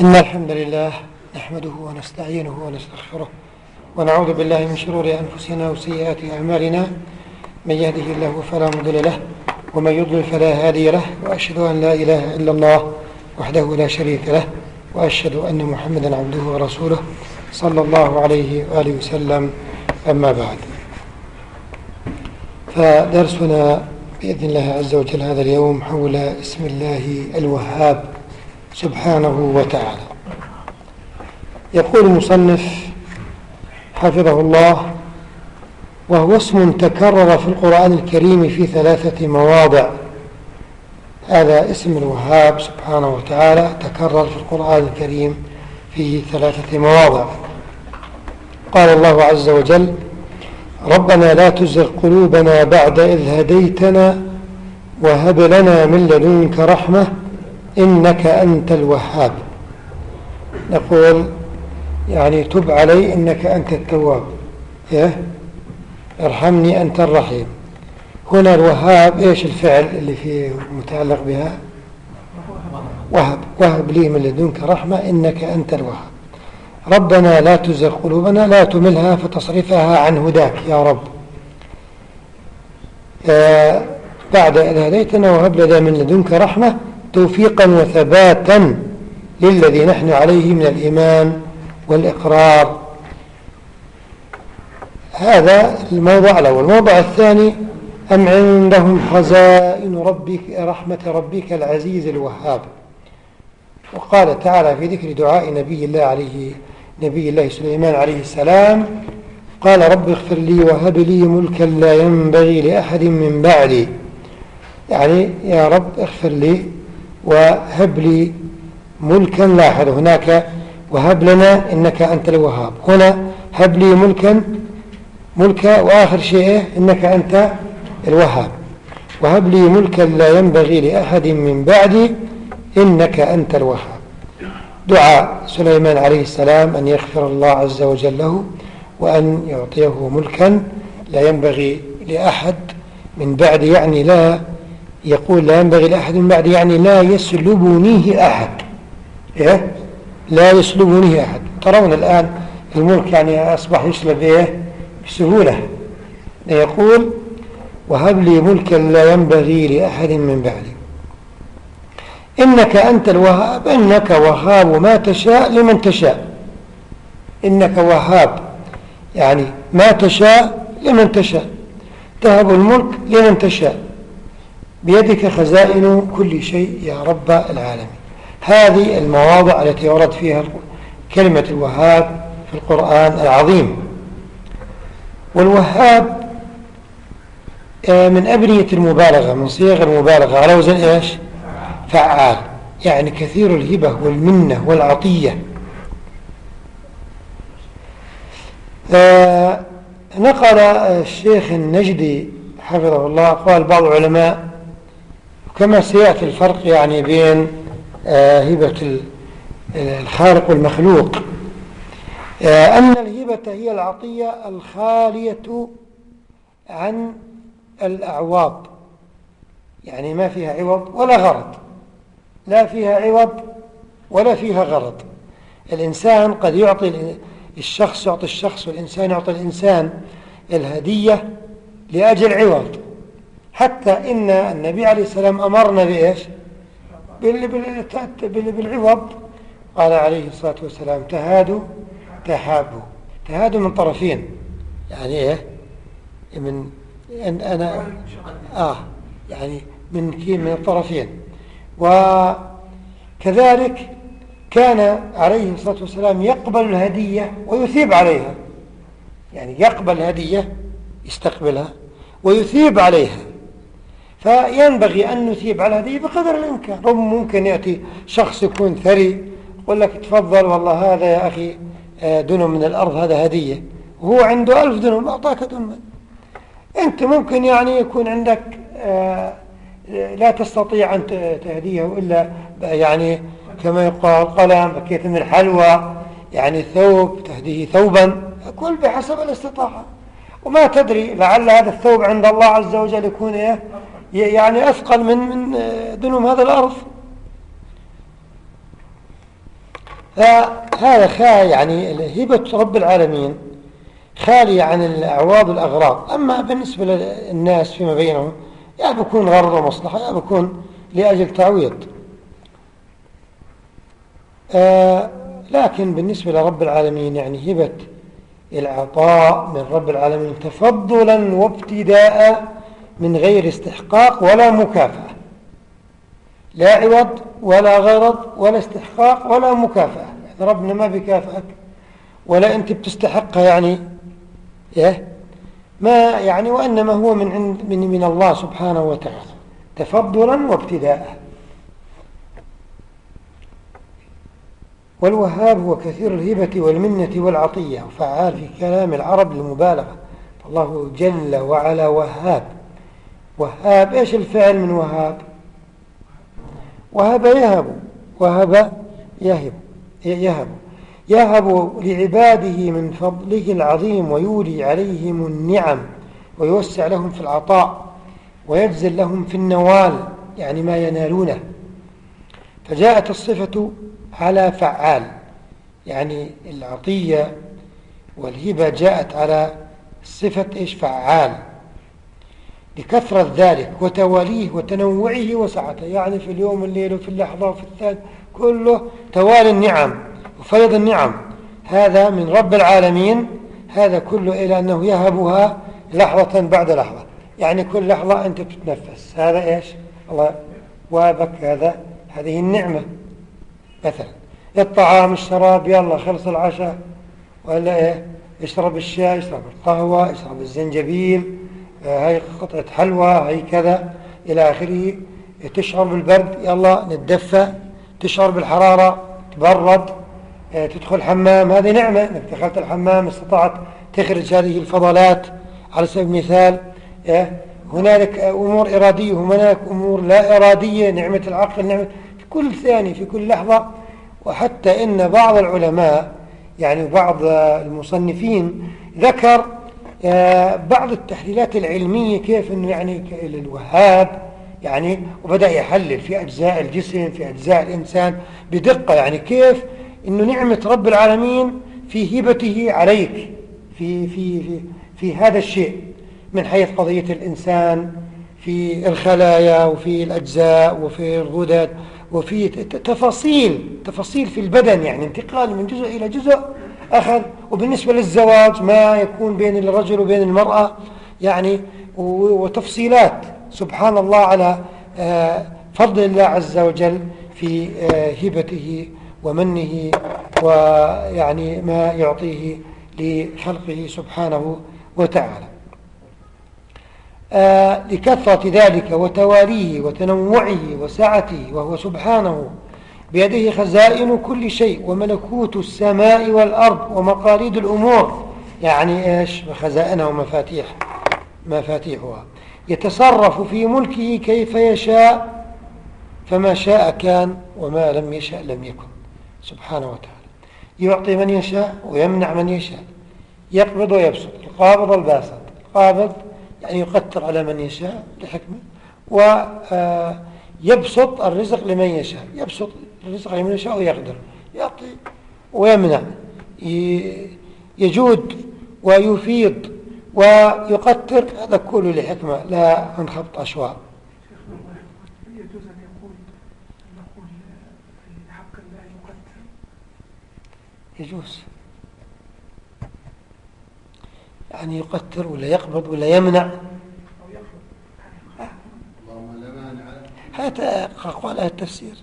إن الحمد لله نحمده ونستعينه ونستغفره ونعوذ بالله من شرور أنفسنا وسيئات أعمالنا. من يهده الله فلا مضل له ومن يضلل فلا هادي له وأشهد أن لا إله إلا الله وحده لا شريك له وأشهد أن محمدا عبده ورسوله صلى الله عليه وآله وسلم. أما بعد فدرسنا بإذن الله عز وجل هذا اليوم حول اسم الله الوهاب. سبحانه وتعالى. يقول المصنف حفظه الله وهو اسم تكرر في القرآن الكريم في ثلاثة مواضع. هذا اسم الوهاب سبحانه وتعالى تكرر في القرآن الكريم في ثلاثة مواضع. قال الله عز وجل ربنا لا تزغ قلوبنا بعد إذ هديتنا وهب لنا من لدنك رحمة إنك أنت الوهاب. نقول يعني تب علي إنك أنت التواب. إيه؟ ارحمني أنت الرحيم. هنا الوهاب إيش الفعل اللي فيه متعلق بها؟ وهب. وهب لي من لدنك رحمة إنك أنت الوهاب. ربنا لا تزغ قلوبنا لا تملها فتصرفها عن هداك يا رب. آه بعد إذ هديتنا وهب لنا من لدنك رحمة توفيقا وثباتا للذي نحن عليه من الإيمان والإقرار. هذا الموضع الأول. الموضع الثاني أم عندهم خزائن ربك رحمة ربك العزيز الوهاب. وقال تعالى في ذكر دعاء نبي الله عليه نبي الله سليمان عليه السلام قال رب اغفر لي وهب لي ملكا لا ينبغي لأحد من بعدي. يعني يا رب اغفر لي وهب لي ملكا لاحظ هناك وهب لنا إنك أنت الوهاب. هنا هب لي ملكا ملكا وآخر شيء إنك أنت الوهاب. وهب لي ملكا لا ينبغي لأحد من بعدي إنك أنت الوهاب. دعاء سليمان عليه السلام أن يغفر الله عز وجل له وأن يعطيه ملكا لا ينبغي لأحد من بعد يعني لا يقول لا ينبغي لأحد بعد يعني لا يسلبنيه أحد. إيه؟ لا يسلبنيه أحد. ترون الآن الملك يعني أصبح يسلب إيه؟ بسهولة. يقول وهب لي ملكا لا ينبغي لأحد من بعدي. إنك أنت الوهاب إنك وهاب ما تشاء لمن تشاء. إنك وهاب يعني ما تشاء لمن تشاء. تهب الملك لمن تشاء. بيدك خزائن كل شيء يا رب العالمين. هذه المواضع التي ورد فيها كلمة الوهاب في القرآن العظيم. والوهاب من أبنية المبالغة من صيغ المبالغة على وزن إيش؟ فعال. يعني كثير الهبة والمنة والعطية. نقل الشيخ النجدي حفظه الله قال بعض العلماء كما سيأتي الفرق يعني بين هبة الخالق والمخلوق. أن الهبة هي العطية الخالية عن الأعواض يعني ما فيها عوض ولا غرض. لا فيها عوض ولا فيها غرض. الإنسان قد يعطي الشخص يعطي الشخص والإنسان يعطي الإنسان الهدية لأجل عوض. حتى إن النبي عليه السلام أمرنا بإيش؟ بالعوض. قال عليه الصلاة والسلام تهادوا تحابوا تهادوا من طرفين. يعني إيه؟ من أن أنا آه يعني من من الطرفين. وكذلك كان عليه الصلاة والسلام يقبل الهدية ويثيب عليها. يعني يقبل الهدية يستقبلها ويثيب عليها. فينبغي أن نثيب على الهدية بقدر الإمكان. رب ممكن يأتي شخص يكون ثري يقول لك تفضل والله هذا يا أخي دنم من الأرض هذا هدية. وهو عنده ألف دنم أعطاك دنما أنت ممكن يعني يكون عندك لا تستطيع أن تهديه إلا يعني كما يقال قلم بكيت من الحلوى يعني ثوب تهديه ثوبا. كل بحسب الاستطاعة. وما تدري لعل هذا الثوب عند الله عز وجل يكون إيه؟ يعني أثقل من من دنوم هذا الأرض. فهذا خا يعني هبة رب العالمين خالية عن الأعواض والأغراض. أما بالنسبة للناس فيما بينهم يا بكون غرض ومصلحة يا بكون لأجل تعويض. آه لكن بالنسبة لرب العالمين يعني هبة العطاء من رب العالمين تفضلا وابتداء من غير استحقاق ولا مكافأة. لا عوض ولا غرض ولا استحقاق ولا مكافأة. يعني ربنا ما بيكافئك ولا أنت بتستحقها يعني إيه؟ ما يعني وإنما هو من, عند من, من الله سبحانه وتعالى. تفضلا وابتداء. والوهاب هو كثير الهبة والمنة والعطية. وفعال في كلام العرب للمبالغة الله جل وعلا وهاب. وهاب إيش الفعل من وهاب؟ وهب يهب وهب يهب يهب يهب لعباده من فضله العظيم ويولي عليهم النعم ويوسع لهم في العطاء ويجزل لهم في النوال يعني ما ينالونه. فجاءت الصفة على فعال يعني العطية والهبة جاءت على صفة إيش؟ فعال. لكثرة ذلك وتواليه وتنوعه وسعته. يعني في اليوم الليل وفي اللحظة وفي الثاني كله توالي النعم وفيض النعم. هذا من رب العالمين. هذا كله إلى أنه يهبها لحظة بعد لحظة. يعني كل لحظة أنت بتتنفس. هذا إيش؟ الله وابك هذا. هذه النعمة. مثلا الطعام الشراب يلا خلص العشاء. ولا إيه؟ اشرب الشاي اشرب القهوة اشرب الزنجبيل. هاي قطعة حلوى هاي كذا إلى آخره. تشعر بالبرد يلا نتدفى. تشعر بالحرارة تبرد آه، تدخل حمام. هذه نعمة إنك دخلت الحمام استطعت تخرج هذه الفضلات. على سبيل المثال آه، هنالك أمور إرادية وهناك أمور لا إرادية. نعمة العقل نعمة في كل ثانية في كل لحظة. وحتى إن بعض العلماء يعني بعض المصنفين ذكر بعض التحليلات العلمية كيف أنه يعني الوهاب يعني وبدأ يحلل في أجزاء الجسم في أجزاء الإنسان بدقة يعني كيف أنه نعمة رب العالمين في هبته عليك في, في, في, في هذا الشيء من حيث قضية الإنسان في الخلايا وفي الأجزاء وفي الغدد وفي تفاصيل تفاصيل في البدن يعني انتقال من جزء إلى جزء. أخذ وبالنسبة للزواج ما يكون بين الرجل وبين المرأة يعني وتفصيلات. سبحان الله على آه، فضل الله عز وجل في آه، هبته ومنه ويعني ما يعطيه لخلقه سبحانه وتعالى. آه، لكثرة ذلك وتواليه وتنوعه وسعته وهو سبحانه بيده خزائن كل شيء وملكوت السماء والأرض ومقاليد الأمور. يعني إيش؟ خزائنها ومفاتيح مفاتيحها. يتصرف في ملكه كيف يشاء فما شاء كان وما لم يشاء لم يكن. سبحانه وتعالى. يعطي من يشاء ويمنع من يشاء. يقبض ويبسط. القابض الباسط. القابض يعني يقتر على من يشاء لحكمة ويبسط الرزق لمن يشاء. يبسط الرزق لمن يشاء ويقدر. يعطي ويمنع. يجود ويفيض ويقتر. هذا كله لحكمة. لا عن خبط أشواء يجوز. يعني يقتر ولا يقبض ولا يمنع. هذا أقوال التفسير.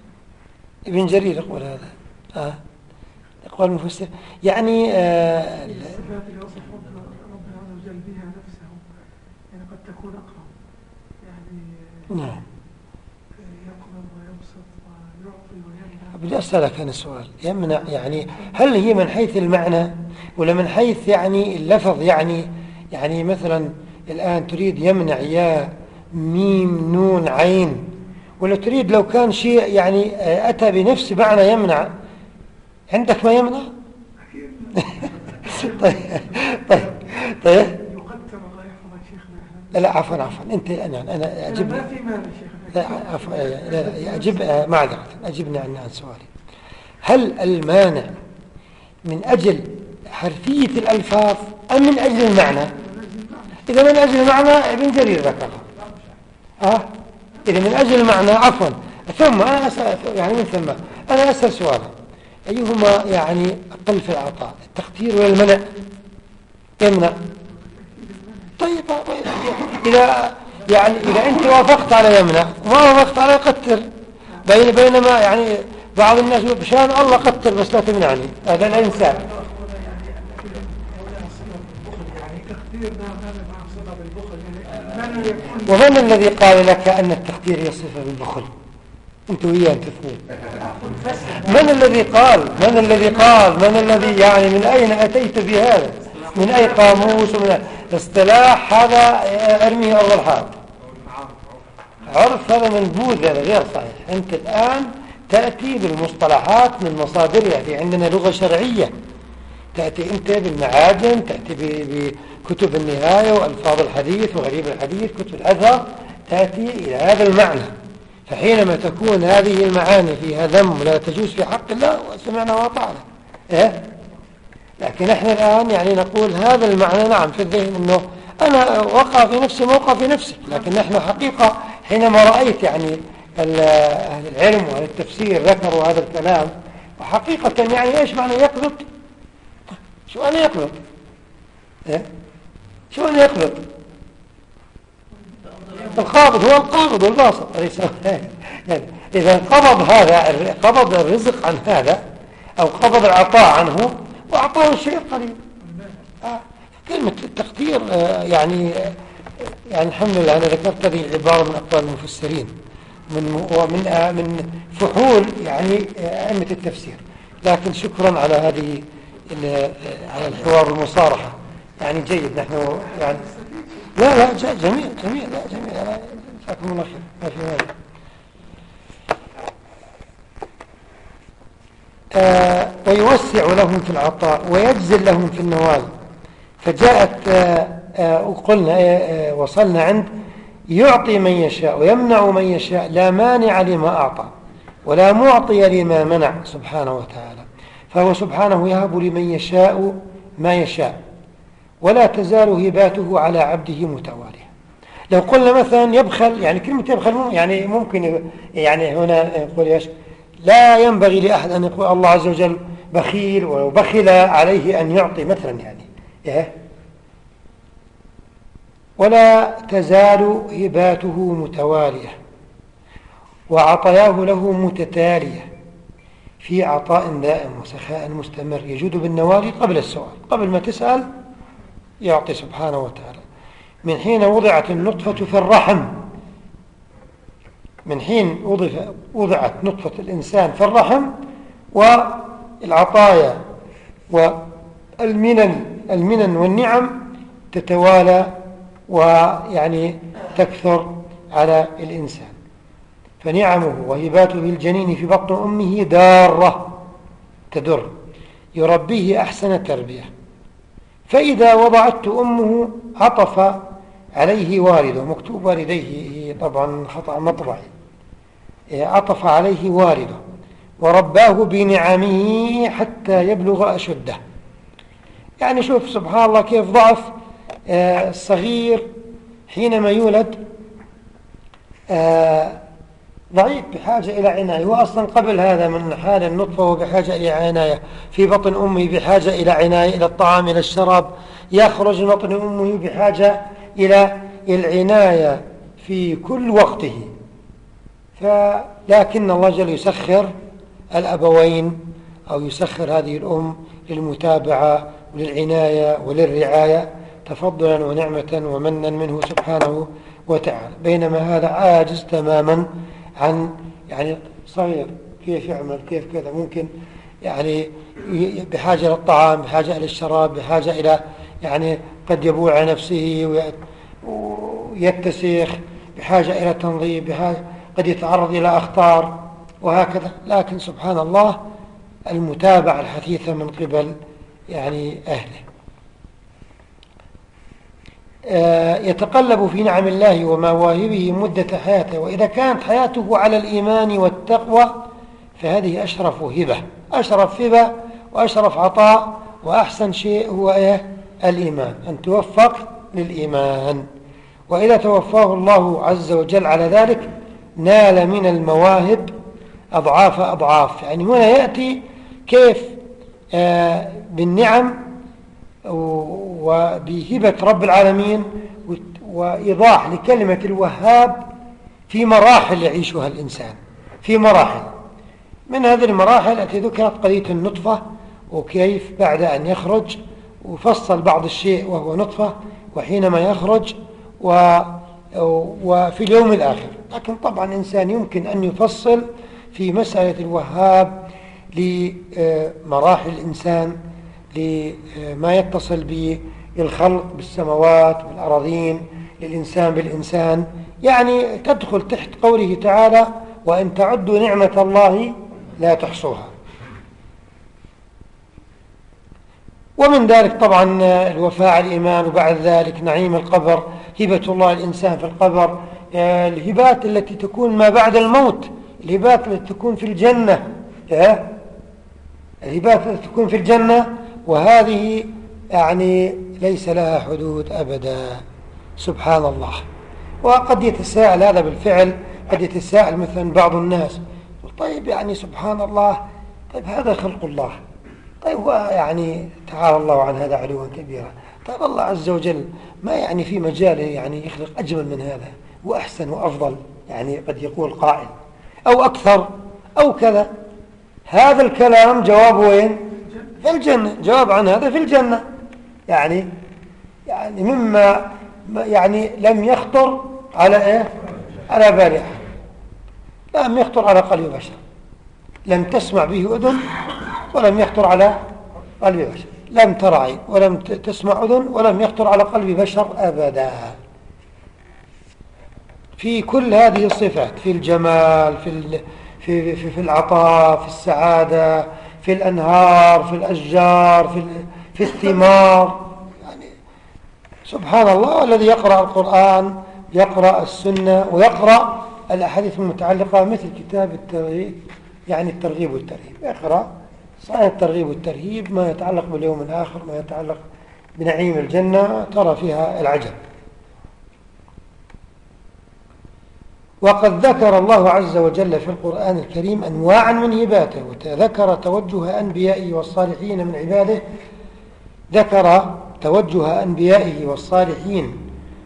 ابن جرير يقول هذا. آه. أقوال المفسر. يعني آه تكون أقرب يعني نعم. يقبض ويبسط ويعطي ويمنع بدي أسألك أنا السؤال. يمنع يعني هل هي من حيث المعنى ولا من حيث يعني اللفظ؟ يعني يعني مثلا الآن تريد يمنع يا ميم نون عين. ولا تريد لو كان شيء يعني أتى بنفس معنى يمنع. عندك ما يمنع؟ طيب طيب طيب. لا لا عفوا عفوا. أنت أنا أنا اجب لا عفوا لا اجب معذرة. اجبني عن عن سؤالي. هل المانع من أجل حرفية الألفاظ أم من أجل المعنى؟ إذا من أجل المعنى ابن جرير ذكرها. أه؟ إذا من أجل المعنى عفوا. ثم أنا أسأل يعني من ثم أنا أسأل سؤالا أيهما يعني أقل في العطاء التقدير ولا المنع؟ يمنع. طيب إذا يعني إذا أنت وافقت على يمنع وما وافقت على يقتر بين بينما يعني بعض الناس يقول بشان الله قتر بس لا تمنعني. هذا الإنسان. ومن الذي قال لك أن التقدير يصف بالبخل. أنت وياه تفهم من الذي قال؟ من الذي قال؟ من الذي يعني من أين أتيت بهذا؟ من أي قاموس؟ ومن اصطلاح هذا أرميه أول حال. عرف هذا منبوذ هذا غير صحيح. أنت الآن تأتي بالمصطلحات من مصادرها. في عندنا لغة شرعية. تأتي أنت بالمعاجم تأتي بكتب النهاية وألفاظ الحديث وغريب الحديث كتب الأثر تأتي إلى هذا المعنى. فحينما تكون هذه المعاني فيها ذم لا تجوز في حق الله سمعنا وأطعنا. إيه؟ لكن إحنا الآن يعني نقول هذا المعنى نعم في الذهن أنه أنا وقع في نفسي موقع في نفسي لكن نحن حقيقة حينما رأيت يعني أهل العلم وأهل التفسير ذكروا هذا الكلام وحقيقة يعني إيش معنى يقبض شو أنا يقبض إيه؟ شو أنا يقبض القابض هو القابض والباسط يعني إذا قبض هذا قبض الرزق عن هذا أو قبض العطاء عنه وأعطاه الشيء القليل آه. كلمة التقدير آه يعني آه يعني الحمد لله أنا ذكرت هذه العبارة من أقوال المفسرين من ومن آه من فحول يعني آه، أئمة التفسير. لكن شكرا على هذه آه، على الحوار والمصارحة. يعني جيد نحن يعني. لا لا جميل جميل لا جميل. جزاكم الله خير. ما في مانع. آه ويوسع لهم في العطاء ويجزل لهم في النوال. فجاءت آه آه وقلنا آه، وصلنا عند يعطي من يشاء ويمنع من يشاء لا مانع لما أعطى ولا معطي لما منع سبحانه وتعالى. فهو سبحانه يهب لمن يشاء ما يشاء. ولا تزال هباته على عبده متوالية لو قلنا مثلا يبخل يعني كلمة يبخل يعني ممكن يعني هنا نقول إيش؟ لا ينبغي لأحد أن يقول الله عز وجل بخيل وبخل عليه أن يعطي مثلا يعني إيه؟ ولا تزال هباته متوالية وعطاياه له متتالية في عطاء دائم وسخاء مستمر. يجود بالنوالي قبل السؤال قبل ما تسأل يعطي سبحانه وتعالى. من حين وضعت النطفة في الرحم من حين وضعت نطفة الإنسان في الرحم والعطايا والمنن المنن والنعم تتوالى ويعني تكثر على الإنسان. فنعمه وهباته الجنين في بطن أمه دارة تدر. يربيه أحسن تربية. فإذا وضعته أمه عطف عليه والده مكتوب والديه طبعا خطأ مطبعي. عطف عليه والده ورباه بنعمه حتى يبلغ أشده. يعني شوف سبحان الله كيف ضعف آه، الصغير حينما يولد آه، ضعيف بحاجة إلى عناية هو أصلا قبل هذا من حال النطفة هو بحاجة إلى عناية. في بطن أمه بحاجة إلى عناية إلى الطعام إلى الشراب. يخرج من بطن أمه بحاجة إلى العناية في كل وقته. لكن الله جل يسخر الأبوين أو يسخر هذه الأم للمتابعة وللعناية وللرعاية تفضلا ونعمة ومنا منه سبحانه وتعالى. بينما هذا عاجز تماما عن يعني صغير كيف يعمل كيف كذا ممكن يعني بحاجة للطعام بحاجة إلى الشراب بحاجة إلى يعني قد يبوع نفسه ويتسخ بحاجة إلى تنظيف بحاجة قد يتعرض إلى أخطار وهكذا. لكن سبحان الله المتابعة الحثيثة من قبل يعني أهله. يتقلب في نعم الله ومواهبه مدة حياته. وإذا كانت حياته على الإيمان والتقوى فهذه أشرف هبة. أشرف هبة وأشرف عطاء وأحسن شيء هو إيه؟ الإيمان. أن توفق للإيمان. وإذا توفاه الله عز وجل على ذلك نال من المواهب أضعاف أضعاف. يعني هنا يأتي كيف؟ آه بالنعم وبهبة رب العالمين وإيضاح لكلمة الوهاب في مراحل يعيشها الإنسان في مراحل. من هذه المراحل التي ذكرت قضية النطفة وكيف بعد أن يخرج وفصل بعض الشيء وهو نطفة وحينما يخرج و وفي اليوم الآخر. لكن طبعا الإنسان يمكن أن يفصل في مسألة الوهاب لمراحل الإنسان لما يتصل بالخلق بالسماوات والأراضين للإنسان بالإنسان. يعني تدخل تحت قوله تعالى وإن تعدوا نعمة الله لا تحصوها. ومن ذلك طبعا الوفاء الإيمان وبعد ذلك نعيم القبر هبة الله الإنسان في القبر. الهبات التي تكون ما بعد الموت الهبات التي تكون في الجنة. الهبات التي تكون في الجنة وهذه يعني ليس لها حدود أبدا. سبحان الله. وقد يتساءل هذا بالفعل قد يتساءل مثلا بعض الناس. طيب يعني سبحان الله طيب هذا خلق الله. طيب يعني تعالى الله عن هذا علوا كبيرا. طيب الله عز وجل ما يعني في مجاله يعني يخلق أجمل من هذا؟ وأحسن وأفضل يعني قد يقول قائل. أو أكثر أو كذا. هذا الكلام جوابه وين؟ الجنة. جواب عن هذا في الجنة. يعني يعني مما يعني لم يخطر على إيه؟ على بال لم يخطر على قلب بشر. لم تسمع به أذن ولم يخطر على قلب بشر. لم ترى عين ولم تسمع أذن ولم يخطر على قلب بشر أبدا. في كل هذه الصفات في الجمال في في في, في العطاء في السعادة في الأنهار في الأشجار في في الثمار. يعني سبحان الله الذي يقرأ القرآن يقرأ السنة ويقرأ الأحاديث المتعلقة مثل كتاب الترغيب يعني الترغيب والترهيب. اقرأ صحيح الترغيب والترهيب ما يتعلق باليوم الآخر ما يتعلق بنعيم الجنة ترى فيها العجب. وقد ذكر الله عز وجل في القرآن الكريم أنواعا من هباته وذكر توجه أنبيائه والصالحين من عباده ذكر توجه أنبيائه والصالحين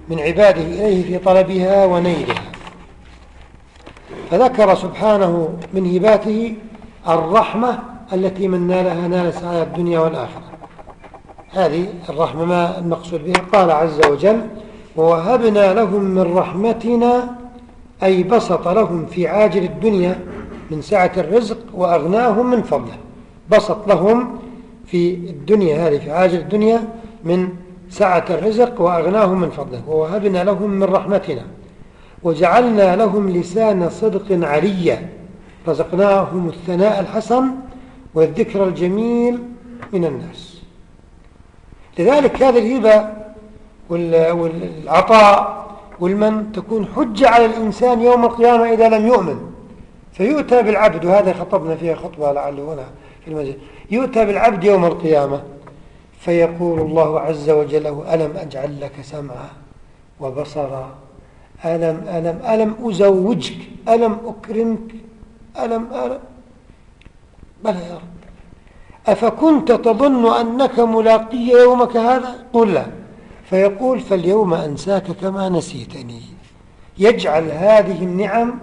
من عباده إليه في طلبها ونيلها. فذكر سبحانه من هباته الرحمة التي من نالها نال سعادة الدنيا والآخرة. هذه الرحمة ما المقصود بها قال عز وجل ووهبنا لهم من رحمتنا أي بسط لهم في عاجل الدنيا من سعة الرزق وأغناهم من فضله. بسط لهم في الدنيا هذه في عاجل الدنيا من سعة الرزق وأغناهم من فضله. ووهبنا لهم من رحمتنا وجعلنا لهم لسان صدق عليا. رزقناهم الثناء الحسن والذكر الجميل من الناس. لذلك هذه الهبة والعطاء والمن تكون حجة على الإنسان يوم القيامة إذا لم يؤمن؟ فيؤتى بالعبد وهذا خطبنا فيها خطبة لعله هنا في المسجد. يؤتى بالعبد يوم القيامة فيقول الله عز وجل ألم أجعل لك سمعا وبصرا؟ ألم ألم ألم أزوجك؟ ألم أكرمك؟ ألم ألم. بلى يا رب. أفكنت تظن أنك ملاقي يومك هذا؟ قل لا. فيقول فاليوم أنساك كما نسيتني. يجعل هذه النعم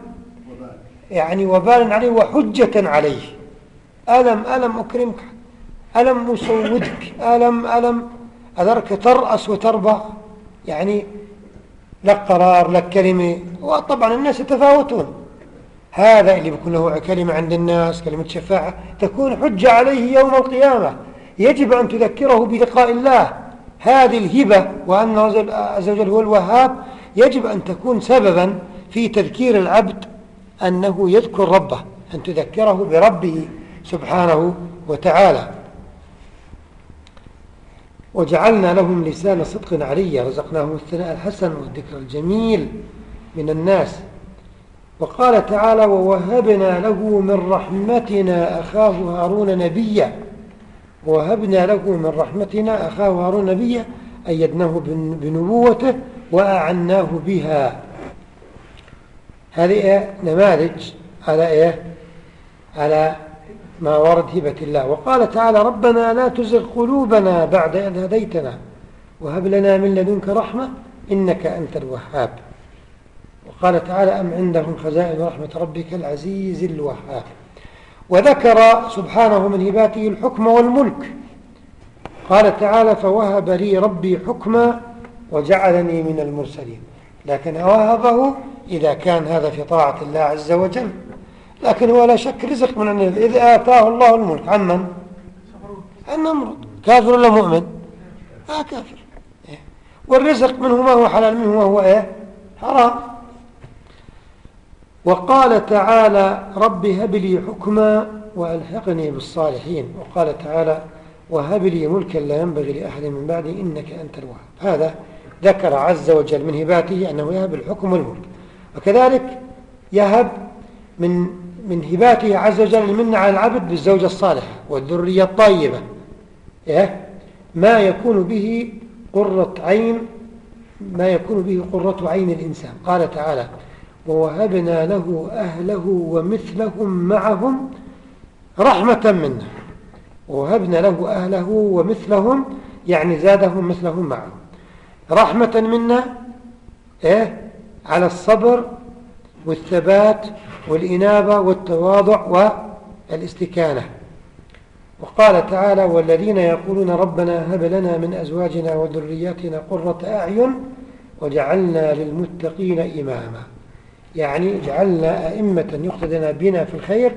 يعني وبالا عليه وحجة عليه. ألم ألم أكرمك؟ ألم أسودك؟ ألم ألم أذرك ترأس وتربى يعني لك قرار لك كلمة. وطبعا الناس يتفاوتون. هذا اللي بيكون له كلمة عند الناس كلمة شفاعة تكون حجة عليه يوم القيامة. يجب أن تذكره بلقاء الله. هذه الهبة وأن الله عز وجل هو الوهاب يجب أن تكون سببا في تذكير العبد أنه يذكر ربه أن تذكره بربه سبحانه وتعالى. وجعلنا لهم لسان صدق عليا رزقناهم الثناء الحسن والذكر الجميل من الناس. وقال تعالى ووهبنا له من رحمتنا أخاه هارون نبيا. ووهبنا له من رحمتنا أخاه هارون نبيا أيدناه بنبوته وأعناه بها. هذه إيه؟ نماذج على إيه؟ على ما ورد هبة الله. وقال تعالى ربنا لا تزغ قلوبنا بعد إذ هديتنا وهب لنا من لدنك رحمة إنك أنت الوهاب. وقال تعالى أم عندهم خزائن رحمة ربك العزيز الوهاب. وذكر سبحانه من هباته الحكم والملك قال تعالى فوهب لي ربي حكما وجعلني من المرسلين لكن وهبه إذا كان هذا في طاعة الله عز وجل لكن هو لا شك رزق من عند إذ آتاه الله الملك عن من؟ عن نمرض كافر ولا مؤمن؟ آه كافر إيه. والرزق منه ما هو حلال منه وهو إيه؟ حرام وقال تعالى رب هب لي حكما وألحقني بالصالحين. وقال تعالى وهب لي ملكا لا ينبغي لأحد من بعدي إنك أنت الوهاب. هذا ذكر عز وجل من هباته أنه يهب الحكم والملك. وكذلك يهب من من هباته عز وجل المنة على العبد بالزوجة الصالحة والذرية الطيبة. إيه؟ ما يكون به قرة عين ما يكون به قرة عين الإنسان. قال تعالى ووهبنا له أهله ومثلهم معهم رحمة منا ووهبنا له أهله ومثلهم يعني زادهم مثلهم معهم. رحمة منا إيه؟ على الصبر والثبات والإنابة والتواضع والإستكانة. وقال تعالى والذين يقولون ربنا هب لنا من أزواجنا وذرياتنا قرة أعين وجعلنا للمتقين إماما. يعني جعلنا أئمة يقتدنا بنا في الخير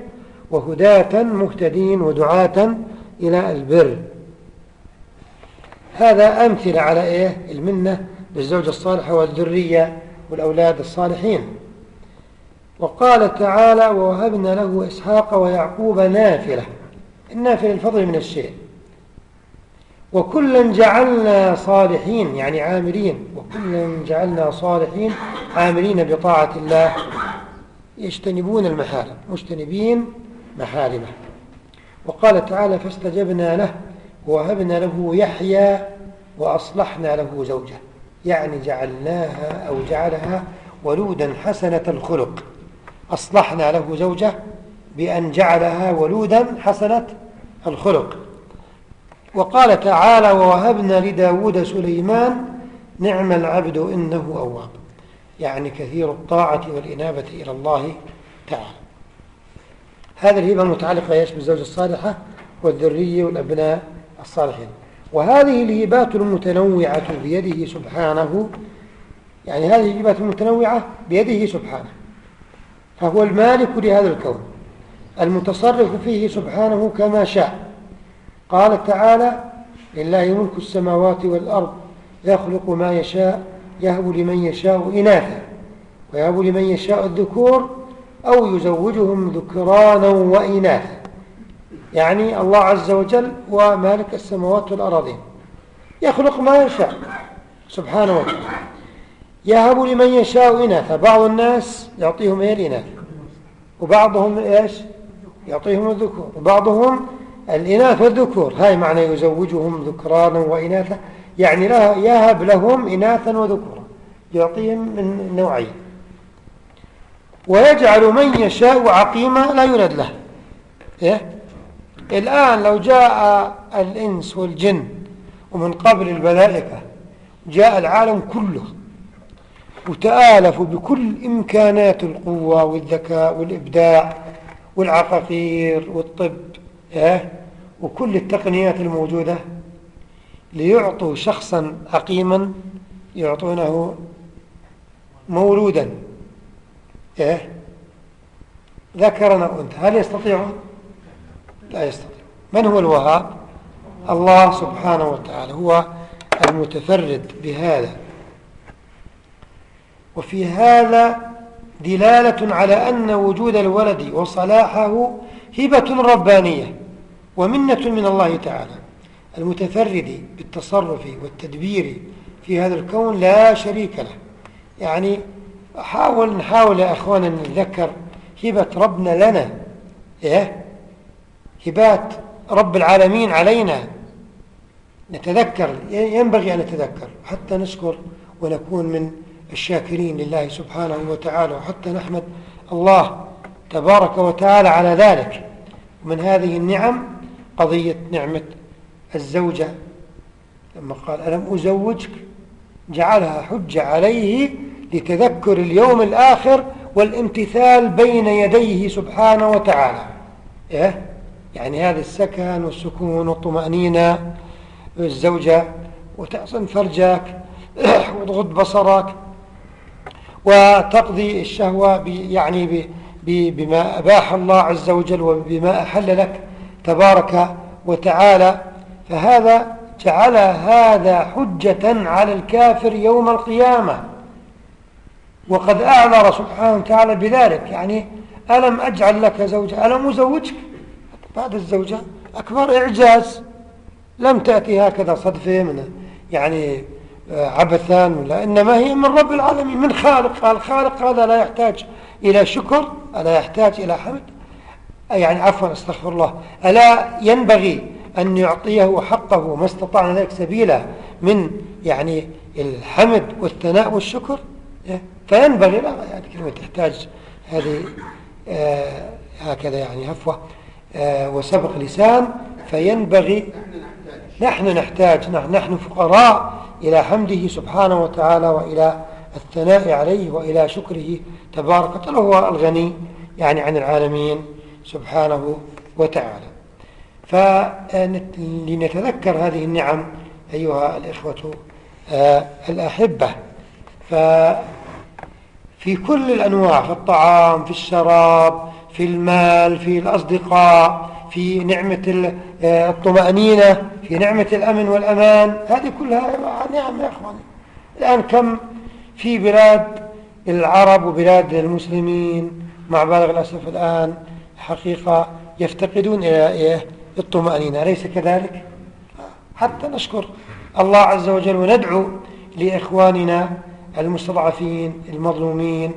وهداة مهتدين ودعاة إلى البر. هذا أمثلة على إيه؟ المنة بالزوجة الصالحة والذرية والأولاد الصالحين. وقال تعالى ووهبنا له إسحاق ويعقوب نافلة. النافلة الفضل من الشيء. وكلا جعلنا صالحين يعني عاملين. وكلا جعلنا صالحين عاملين بطاعة الله. يجتنبون المحارم مجتنبين محارمه. وقال تعالى فاستجبنا له ووهبنا له يحيى وأصلحنا له زوجه. يعني جعلناها أو جعلها ولودا حسنة الخلق. أصلحنا له زوجه بأن جعلها ولودا حسنة الخلق. وقال تعالى ووهبنا لداود سليمان نعم العبد إنه أواب. يعني كثير الطاعة والإنابة إلى الله تعالى. هذه الهبة المتعلقة إيش؟ بالزوجة الصالحة والذرية والأبناء الصالحين. وهذه الهبات المتنوعة بيده سبحانه. يعني هذه الهبات المتنوعة بيده سبحانه. فهو المالك لهذا الكون المتصرف فيه سبحانه كما شاء. قال تعالى لله ملك السماوات والأرض يخلق ما يشاء يهب لمن يشاء إناثا ويهب لمن يشاء الذكور أو يزوجهم ذكرانا وإناثا. يعني الله عز وجل هو مالك السماوات والأراضين. يخلق ما يشاء سبحانه وتعالى. يهب لمن يشاء إناثا. بعض الناس يعطيهم إيه الإناث وبعضهم إيش؟ يعطيهم الذكور. وبعضهم الإناث والذكور هاي معنى يزوجهم ذكرانا وإناثا يعني لها يهب لهم إناثا وذكورا يعطيهم من نوعين ويجعل من يشاء عقيما لا يولد له إيه؟ الآن لو جاء الإنس والجن ومن قبل الملائكة جاء العالم كله وتآلفوا بكل إمكانات القوة والذكاء والإبداع والعقاقير والطب؟ وكل التقنيات الموجودة ليعطوا شخصا عقيما يعطونه مولودا. إيه؟ ذكرنا وأنثى هل يستطيعون لا يستطيع. من هو الوهاب؟ الله سبحانه وتعالى. هو المتفرد بهذا. وفي هذا دلالة على أن وجود الولد وصلاحه هبة ربانية. ومنة من الله تعالى المتفرد بالتصرف والتدبير في هذا الكون لا شريك له. يعني حاول نحاول يا أخوانا نتذكر هبة ربنا لنا إيه؟ هبات رب العالمين علينا. نتذكر ينبغي أن نتذكر حتى نشكر ونكون من الشاكرين لله سبحانه وتعالى وحتى نحمد الله تبارك وتعالى على ذلك. ومن هذه النعم قضية نعمة الزوجة لما قال ألم أزوجك؟ جعلها حجة عليه لتذكر اليوم الآخر والامتثال بين يديه سبحانه وتعالى. إيه؟ يعني هذا السكن والسكون والطمأنينة الزوجة وتحصن فرجك وتغض بصرك وتقضي الشهوة يعني بما أباح الله عز وجل وبما أحل لك. تبارك وتعالى فهذا جعل هذا حجة على الكافر يوم القيامة. وقد أعذر سبحانه وتعالى بذلك يعني ألم أجعل لك زوجة؟ ألم أزوجك؟ بعد الزوجة أكبر إعجاز. لم تأتي هكذا صدفة من يعني آه، عبثا ولا إنما هي من رب العالمين من خالق الخالق هذا لا يحتاج إلى شكر ألا يحتاج إلى حمد. يعني عفوا أستغفر الله. ألا ينبغي أن يعطيه حقه ما استطعنا ذلك سبيلا من يعني الحمد والثناء والشكر؟ إيه؟ فينبغي لا يعني كلمة تحتاج هذه آه هكذا يعني هفوة آه وسبق لسان. فينبغي نحن نحتاج نحن فقراء إلى حمده سبحانه وتعالى وإلى الثناء عليه وإلى شكره تبارك وتعالى. هو الغني يعني عن العالمين. سبحانه وتعالى. فلنتذكر هذه النعم أيها الإخوة آه، الأحبة. ففي كل الأنواع في الطعام في الشراب في المال في الأصدقاء في نعمة آه، الطمأنينة في نعمة الأمن والأمان. هذه كلها نعم يا أخواني. الآن كم؟ في بلاد العرب وبلاد المسلمين مع بالغ الأسف الآن حقيقة يفتقدون إلى إيه؟ الطمأنينة. أليس كذلك؟ حتى نشكر الله عز وجل وندعو لإخواننا المستضعفين المظلومين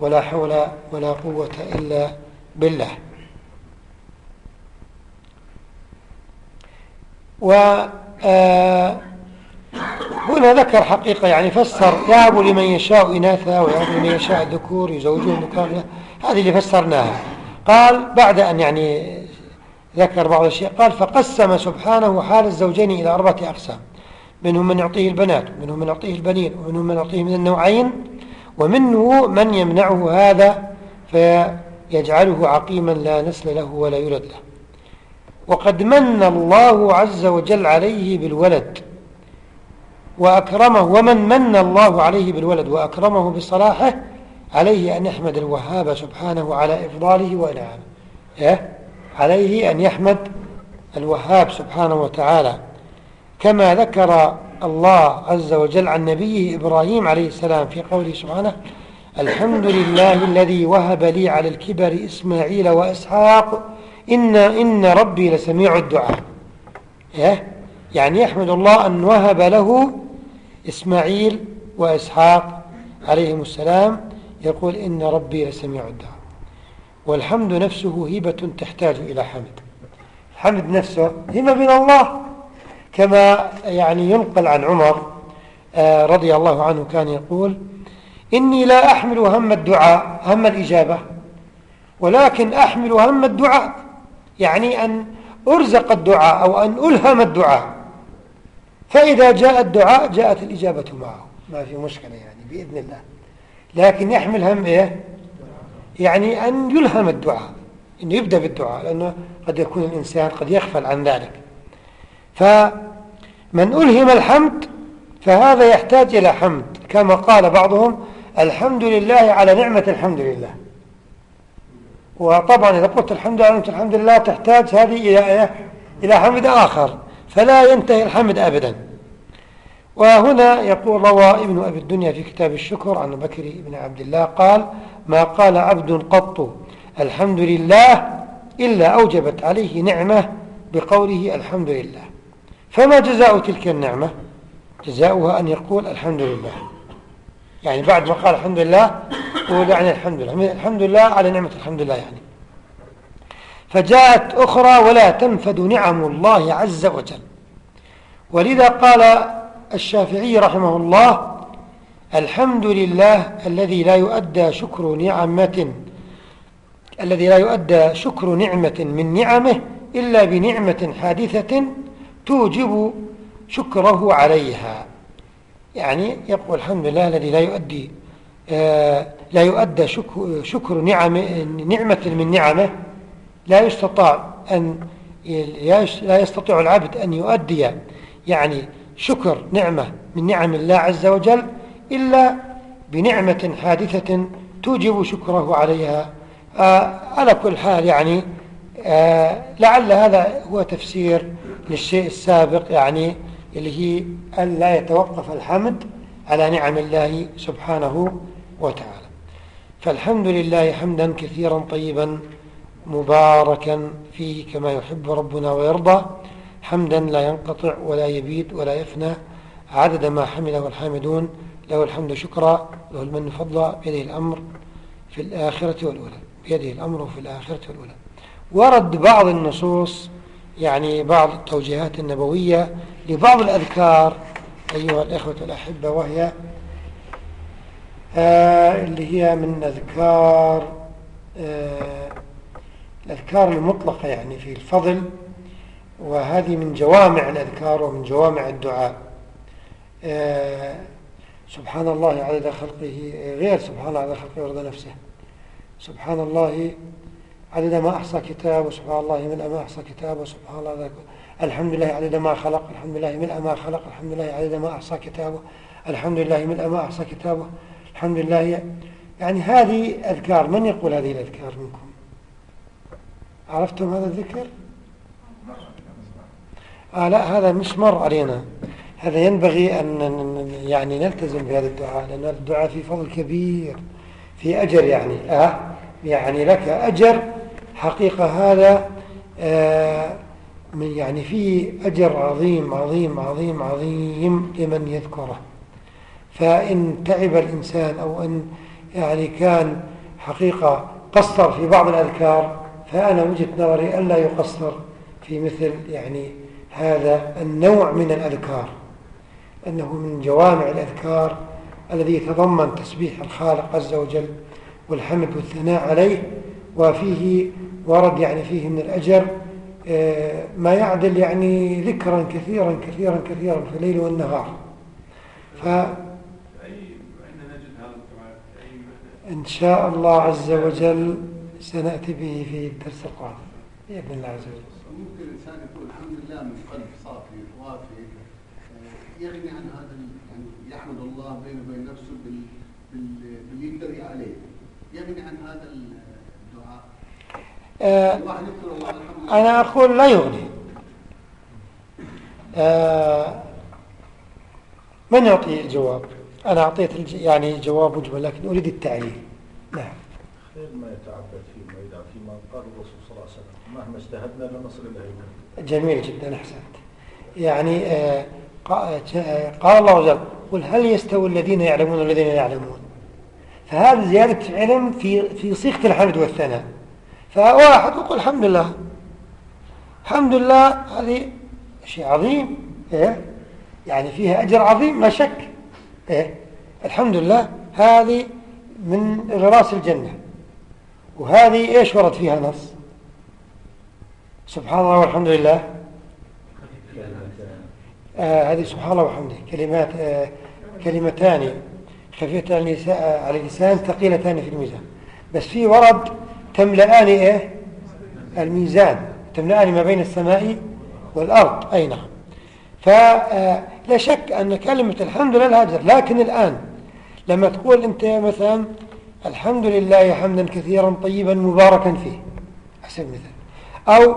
ولا حول ولا قوة إلا بالله. و آه، ذكر حقيقة يعني فسر يهب لمن يشاء إناثا ويهب لمن يشاء الذكور يزوجهم ذكورا هذه اللي فسرناها. قال بعد أن يعني ذكر بعض الشيء قال فقسم سبحانه حال الزوجين إلى أربعة أقسام منهم من يعطيه البنات ومنهم من يعطيه البنين ومنهم من يعطيه من النوعين ومنه من يمنعه هذا فيجعله عقيما لا نسل له ولا يولد له. وقد من الله عز وجل عليه بالولد وأكرمه ومن من الله عليه بالولد وأكرمه بصلاحه عليه أن يحمد الوهاب سبحانه على إفضاله وإنعامه إيه؟ عليه أن يحمد الوهاب سبحانه وتعالى كما ذكر الله عز وجل عن نبيه إبراهيم عليه السلام في قوله سبحانه الحمد لله الذي وهب لي على الكبر إسماعيل وإسحاق إن, إن ربي لسميع الدعاء إيه؟ يعني يحمد الله أن وهب له إسماعيل وإسحاق عليهم السلام يقول إن ربي لسميع الدعاء. والحمد نفسه هبة تحتاج إلى حمد. حمد نفسه هبة من الله. كما يعني ينقل عن عمر آه، رضي الله عنه كان يقول إني لا أحمل هم الدعاء هم الإجابة ولكن أحمل هم الدعاء. يعني أن أرزق الدعاء أو أن ألهم الدعاء. فإذا جاء الدعاء جاءت الإجابة معه. ما في مشكلة يعني بإذن الله. لكن يحمل هم إيه؟ يعني أن يلهم الدعاء أنه يبدأ بالدعاء لأنه قد يكون الإنسان قد يغفل عن ذلك. فمن ألهم الحمد فهذا يحتاج إلى حمد كما قال بعضهم الحمد لله على نعمة الحمد لله. وطبعا إذا قلت الحمد لله الحمد لله تحتاج هذه إلى إيه؟ إلى حمد آخر فلا ينتهي الحمد أبدا. وهنا يقول روى ابن أبي الدنيا في كتاب الشكر عن بكر بن عبد الله قال ما قال عبد قط الحمد لله إلا أوجبت عليه نعمة بقوله الحمد لله. فما جزاء تلك النعمة؟ جزاؤها أن يقول الحمد لله. يعني بعد ما قال الحمد لله قول يعني الحمد لله. الحمد لله على نعمة الحمد لله يعني. فجاءت أخرى ولا تنفد نعم الله عز وجل. ولذا قال الشافعي رحمه الله الحمد لله الذي لا يؤدى شكر نعمة الذي لا يؤدى شكر نعمة من نعمه إلا بنعمة حادثة توجب شكره عليها. يعني يقول الحمد لله الذي لا يؤدي آه لا يؤدى شكر, شكر نعم نعمة من نعمه لا يستطاع أن لا يستطيع العبد أن يؤدي يعني شكر نعمة من نعم الله عز وجل إلا بنعمة حادثة توجب شكره عليها. آه على كل حال يعني آه لعل هذا هو تفسير للشيء السابق يعني اللي هي أن لا يتوقف الحمد على نعم الله سبحانه وتعالى. فالحمد لله حمدا كثيرا طيبا مباركا فيه كما يحب ربنا ويرضى. حمدا لا ينقطع ولا يبيد ولا يفنى. عدد ما حمله الحامدون له الحمد شكرا له المن فضلا بيده الأمر في الآخرة والأولى بيده الأمر في الآخرة والأولى. ورد بعض النصوص يعني بعض التوجيهات النبوية لبعض الأذكار أيها الإخوة الأحبة وهي آه اللي هي من أذكار آه الأذكار المطلقة يعني في الفضل وهذه من جوامع الأذكار ومن جوامع الدعاء. آه سبحان الله عدد خلقه غير سبحان الله عدد خلقه ورضا نفسه. سبحان الله عدد ما أحصى كتابه سبحان الله ملء ما أحصى كتابه سبحان الله الحمد لله عدد ما خلق الحمد لله ملء ما خلق الحمد لله عدد ما أحصى كتابه الحمد لله ملء ما أحصى كتابه الحمد لله. يعني هذه أذكار من يقول هذه الأذكار منكم؟ عرفتم هذا الذكر؟ آه لا هذا مش مر علينا. هذا ينبغي أن يعني نلتزم بهذا الدعاء لأن الدعاء في فضل كبير في أجر يعني. آه يعني لك أجر حقيقة هذا آه يعني فيه أجر عظيم عظيم عظيم عظيم لمن يذكره. فإن تعب الإنسان أو أن يعني كان حقيقة قصر في بعض الأذكار فأنا وجهة نظري ألا يقصر في مثل يعني هذا النوع من الأذكار أنه من جوامع الأذكار الذي يتضمن تسبيح الخالق عز وجل والحمد والثناء عليه وفيه ورد يعني فيه من الأجر آه، ما يعدل يعني ذكرا كثيرا كثيرا كثيرا في الليل والنهار. ف إن شاء الله عز وجل سنأتي به في الدرس القادم بإذن الله عز وجل. ممكن الإنسان يقول الحمد لله من قلب صافي وافي. آه، يغني عن هذا يعني يحمد الله بينه وبين نفسه بال باللي يقدر عليه. يغني عن هذا الدعاء. آه أنا أقول لا يغني. آه من يعطي الجواب؟ أنا أعطيت يعني جواب مجمل لكن أريد التعليل. نعم. خير ما يتعبد فيه وإذا فيما قال الرسول صلى الله عليه وسلم مهما اجتهدنا لا نصل إلى جميل جدا أحسنت. يعني آه قال الله عز وجل قل هل يستوي الذين يعلمون والذين لا يعلمون؟ فهذا زيادة علم في في صيغة الحمد والثناء. فواحد يقول الحمد لله. الحمد لله هذه شيء عظيم إيه؟ يعني فيها أجر عظيم لا شك إيه؟ الحمد لله هذه من غراس الجنة. وهذه إيش ورد فيها نص سبحان الله والحمد لله. آه هذه سبحان الله وحمده كلمات آه كلمتان خفيفتان على اللسان ثقيلتان في الميزان. بس في ورد تملأان إيه؟ الميزان. تملأان ما بين السماء والأرض. أي نعم. فلا آه، شك أن كلمة الحمد لله هاجر لكن الآن لما تقول أنت مثلا الحمد لله حمدا كثيرا طيبا مباركا فيه أحسن مثال. أو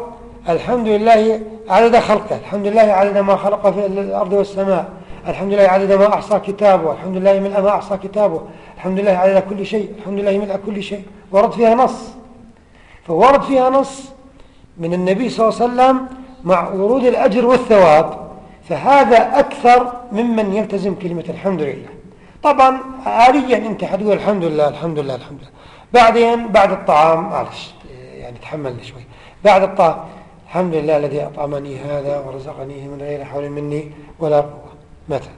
الحمد لله عدد خلقه الحمد لله عدد ما خلق في الأرض والسماء الحمد لله عدد ما أحصى كتابه الحمد لله ملء ما أحصى كتابه الحمد لله عدد كل شيء الحمد لله ملء كل شيء ورد فيها نص. فورد فيها نص من النبي صلى الله عليه وسلم مع ورود الأجر والثواب فهذا أكثر ممن يلتزم كلمة الحمد لله. طبعا عاليا أنت حتقول الحمد لله الحمد لله الحمد لله. بعدين بعد الطعام معلش يعني تحملنا شوي. بعد الطعام الحمد لله الذي أطعمني هذا ورزقنيه من غير حول مني ولا قوة. مثلا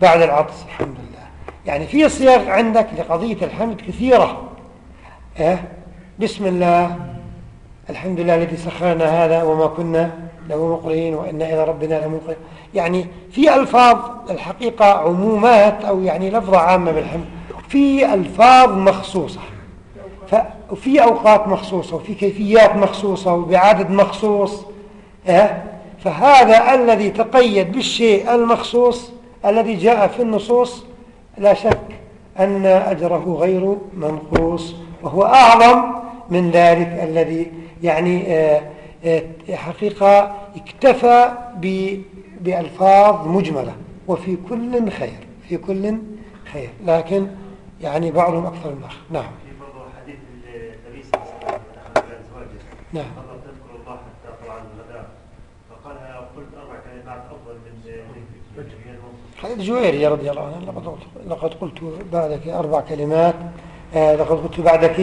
بعد العطس الحمد لله. يعني في صيغ عندك لقضية الحمد كثيرة. إيه؟ بسم الله. الحمد لله الذي سخرنا هذا وما كنا له مقرين وإنا إلى ربنا لمنقرين يعني في ألفاظ الحقيقة عمومات أو يعني لفظة عامة بالحمد. في ألفاظ مخصوصة. وفي أوقات مخصوصة وفي كيفيات مخصوصة وبعدد مخصوص؟ فهذا الذي تقيد بالشيء المخصوص الذي جاء في النصوص لا شك أن أجره غير منقوص وهو أعظم من ذلك الذي يعني آه، آه، حقيقة اكتفى بألفاظ مجملة وفي كل خير في كل خير لكن يعني بعضهم أكثر من آخر نعم حديث النبي صلى الله عليه نعم. تذكر الله حتى طلع الغداء فقال قلت أربع كلمات أفضل من حديث جويري رضي الله عنه لقد قلت بعدك أربع كلمات. آه، لقد قلت بعدك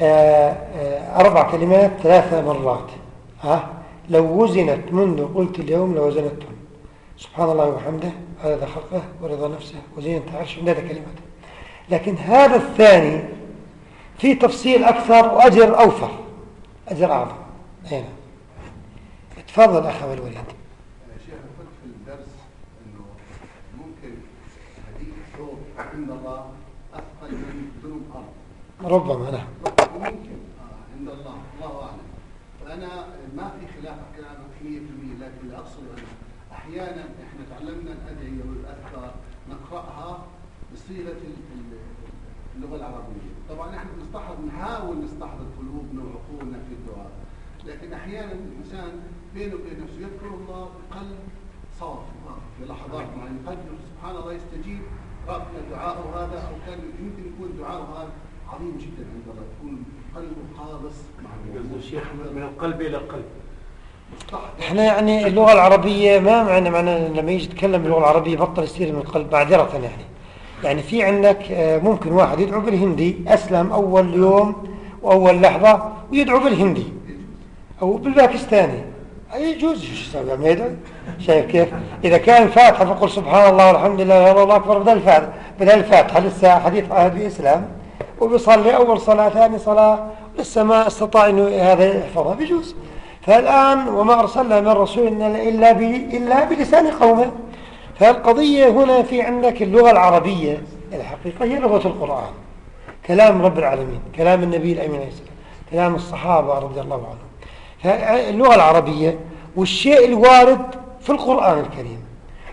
آه، آه، أربع كلمات ثلاث مرات. ها لو وزنت منذ قلت اليوم لوزنتهم. سبحان الله وبحمده عدد خلقه ورضا نفسه وزينة عرشه عدد كلمات. لكن هذا الثاني في تفصيل أكثر وأجر أوفر. أعظم هنا تفضل أخي الوليد. شيخ قلت في الدرس أنه ممكن حديث الصوت عند الله أثقل من ذنوب أرض. ربما نعم. ممكن آه عند الله. الله أعلم. فأنا ما في خلاف كلامك 100% لكن اللي أقصد أنا أحيانا إحنا تعلمنا الأدعية والأذكار نقرأها بصيغة اللغة العربية. طبعا إحنا بنستحضر نحاول نستحضر قلوبنا وعقولنا في الدعاء لكن أحيانا الإنسان بينه وبين نفسه يذكر الله بقلب صافي في لحظات معينة قد سبحان الله يستجيب. رأى دعاءه هذا أو كان يمكن يكون دعاءه هذا عظيم جدا عند الله. يكون قلبه خالص مع الشيخ من القلب إلى القلب. إحنا يعني اللغة العربية ما معنى معنى لما يجي يتكلم باللغة العربية بطل يصير من القلب معذرة يعني. يعني في عندك آه، ممكن واحد يدعو بالهندي أسلم أول يوم وأول لحظة ويدعو بالهندي. أو بالباكستاني. يجوز شو ما يدعو شايف كيف؟ إذا كان فاتحة فقل سبحان الله والحمد لله والله أكبر بدل الفاتحة بدل الفاتحة لسه حديث عهد الإسلام وبيصلي أول صلاة ثاني صلاة. لسه ما استطاع إنه هذا يحفظها بيجوز فالآن وما أرسلنا من رسول إلا, إلا بلسان قومه. فالقضية هنا في عندك اللغة العربية. الحقيقة هي لغة القرآن. كلام رب العالمين. كلام النبي الأمين عليه السلام. كلام الصحابة رضي الله عنهم. فاللغة العربية والشيء الوارد في القرآن الكريم.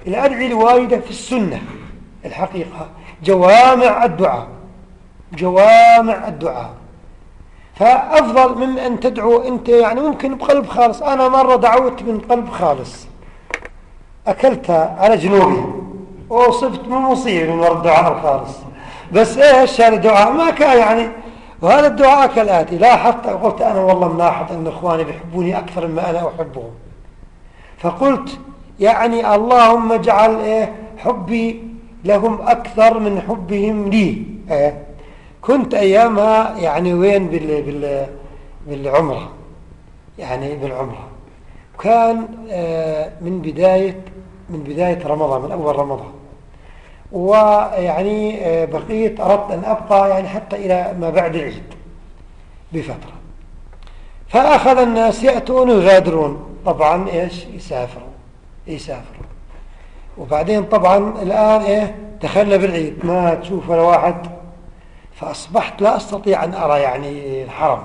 الأدعية الواردة في السنة الحقيقة. جوامع الدعاء. جوامع الدعاء. فأفضل من أن تدعو أنت يعني ممكن بقلب خالص. أنا مرة دعوت من قلب خالص. أكلتها على جنوبي. وصفت من مصير من الدعاء الخالص. بس إيش هذا الدعاء؟ ما كان يعني وهذا الدعاء كالآتي لاحظت قلت أنا والله ملاحظ أن إخواني بيحبوني أكثر مما أنا أحبهم. فقلت يعني اللهم اجعل إيه حبي لهم أكثر من حبهم لي. إيه كنت أيامها يعني وين بال بال بالعمرة يعني بالعمرة. كان آه، من بداية من بداية رمضان من أول رمضان. ويعني آه، بقيت أردت أن أبقى يعني حتى إلى ما بعد العيد بفترة. فأخذ الناس يأتون ويغادرون طبعا إيش؟ يسافروا يسافروا وبعدين طبعا الآن إيه؟ دخلنا بالعيد. ما تشوف ولا واحد. فأصبحت لا أستطيع أن أرى يعني الحرم.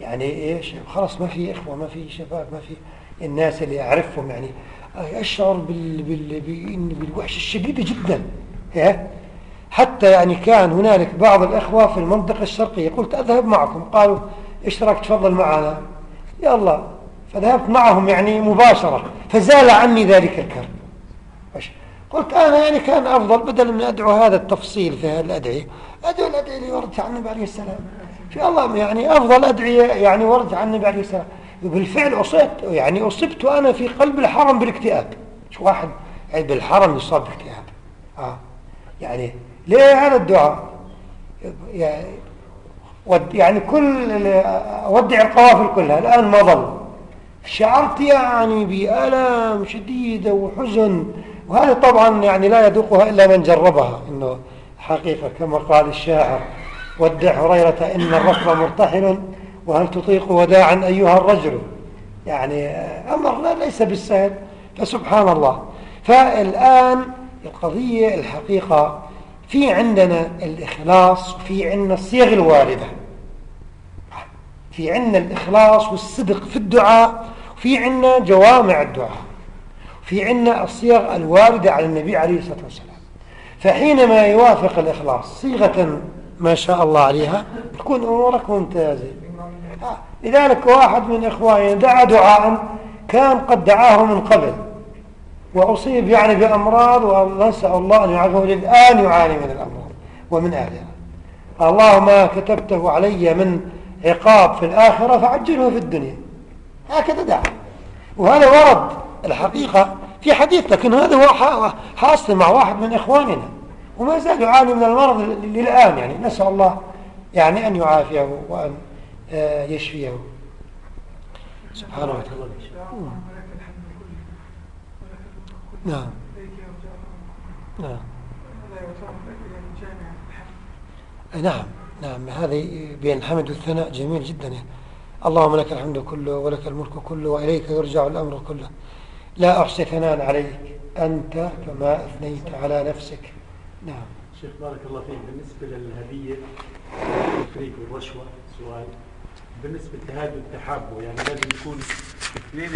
يعني إيش؟ خلاص ما في إخوة ما في شباب ما في الناس اللي أعرفهم يعني. أشعر بال... بال... بالوحشة الشديدة جدا حتى يعني كان هنالك بعض الأخوة في المنطقة الشرقية قلت أذهب معكم قالوا إيش رأيك تفضل معنا؟ يا الله فذهبت معهم يعني مباشرة فزال عني ذلك الكرب. قلت أنا يعني كان أفضل بدل من أدعو هذا التفصيل في الأدعية أدعو الأدعية اللي ورد عن النبي عليه السلام. في الله يعني أفضل أدعية يعني ورد عن النبي عليه السلام. وبالفعل أصبت يعني أصبت وأنا في قلب الحرم بالاكتئاب. شو واحد؟ بالحرم يصاب باكتئاب آه. يعني ليه هذا الدعاء؟ يعني يعني كل أودع القوافل كلها. الآن ما ظل. شعرت يعني بألم شديد وحزن. وهذا طبعا يعني لا يذوقها إلا من جربها. إنه حقيقة كما قال الشاعر ودع هريرة إن الركب مرتحل. وهل تطيق وداعا أيها الرجل. يعني أمر لا ليس بالسهل فسبحان الله. فالآن القضية الحقيقة في عندنا الإخلاص وفي عندنا الصيغ الواردة. في عندنا الإخلاص والصدق في الدعاء وفي عندنا جوامع الدعاء في عندنا الصيغ الواردة على النبي عليه الصلاة والسلام. فحينما يوافق الإخلاص صيغة ما شاء الله عليها تكون أمورك ممتازة. آه، لذلك واحد من إخواننا دعا دعاء كان قد دعاه من قبل. وأصيب يعني بأمراض ونسأل الله أن يعافيه الآن يعاني من الأمراض ومن أهلها اللهم ما كتبته علي من عقاب في الآخرة فعجله في الدنيا. هكذا دعا. وهذا ورد الحقيقة في حديث لكن هذا هو حاصل مع واحد من إخواننا. وما زال يعاني من المرض للآن يعني نسأل الله يعني أن يعافيه وأن آه، يشفيه. سبحانه وتعالى. اللهم لك الحمد كله ولك الملك كله نعم. نعم. نعم. نعم. هذه بين الحمد والثناء جميل جدا. يعني. اللهم لك الحمد كله ولك الملك كله وإليك يرجع الأمر كله. لا أحصي ثناء عليك. أنت كما أثنيت على نفسك. نعم. شيخ بارك الله فيك. بالنسبة للهدية الفريق والرشوة سؤال. بالنسبة لهذا التحابة يعني لازم يكون اثنين